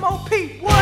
MOP, what?